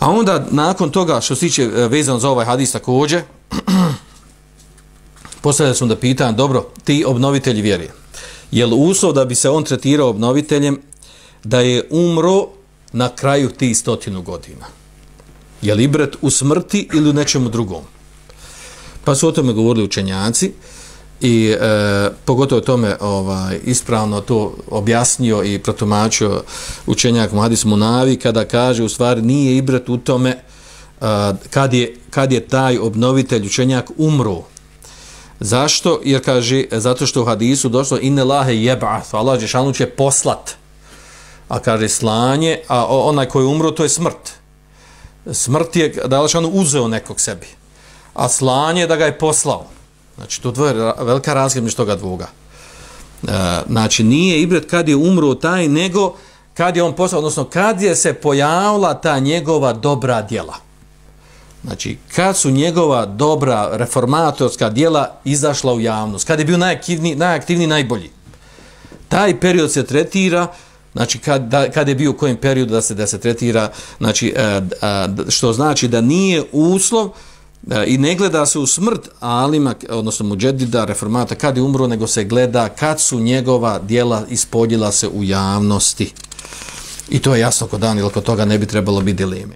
A onda, nakon toga, što se tiče e, vezano za ovaj hadis također, postavljaju sam da pitan, dobro, ti obnovitelji vjeri, je li uslov da bi se on tretirao obnoviteljem da je umro na kraju ti stotinu godina? Je li ibret u smrti ili u nečemu drugom? Pa su o tome govorili učenjaci i e, pogotovo tome ovaj, ispravno to objasnio i protumačio učenjak Muhadis Munavi kada kaže u stvari nije ibret u tome a, kad, je, kad je taj obnovitelj učenjak umro. Zašto? Jer kaže, zato što u hadisu došlo inne lahe jeb'ath, Allah Žešanu će poslat. A kaže slanje, a onaj koji umro to je smrt. Smrt je da je Allah uzeo nekog sebi a slanje da ga je poslao. Znači, to dvoje velika razlika među toga dvoga. E, znači, nije ibret kad je umro taj, nego kad je on postao, odnosno kad je se pojavila ta njegova dobra djela. Znači, kad su njegova dobra reformatorska djela izašla u javnost, kad je bio najaktivniji, najaktivniji najbolji. Taj period se tretira, znači, kad, da, kad je bio u kojem periodu da se, da se tretira, znači, e, a, e, što znači da nije uslov, E, i ne gleda se u smrt alima, odnosno muđedida, reformata, kad je umro, nego se gleda kad su njegova dijela ispodjela se u javnosti. I to je jasno kod dan, ili kod toga ne bi trebalo biti dileme.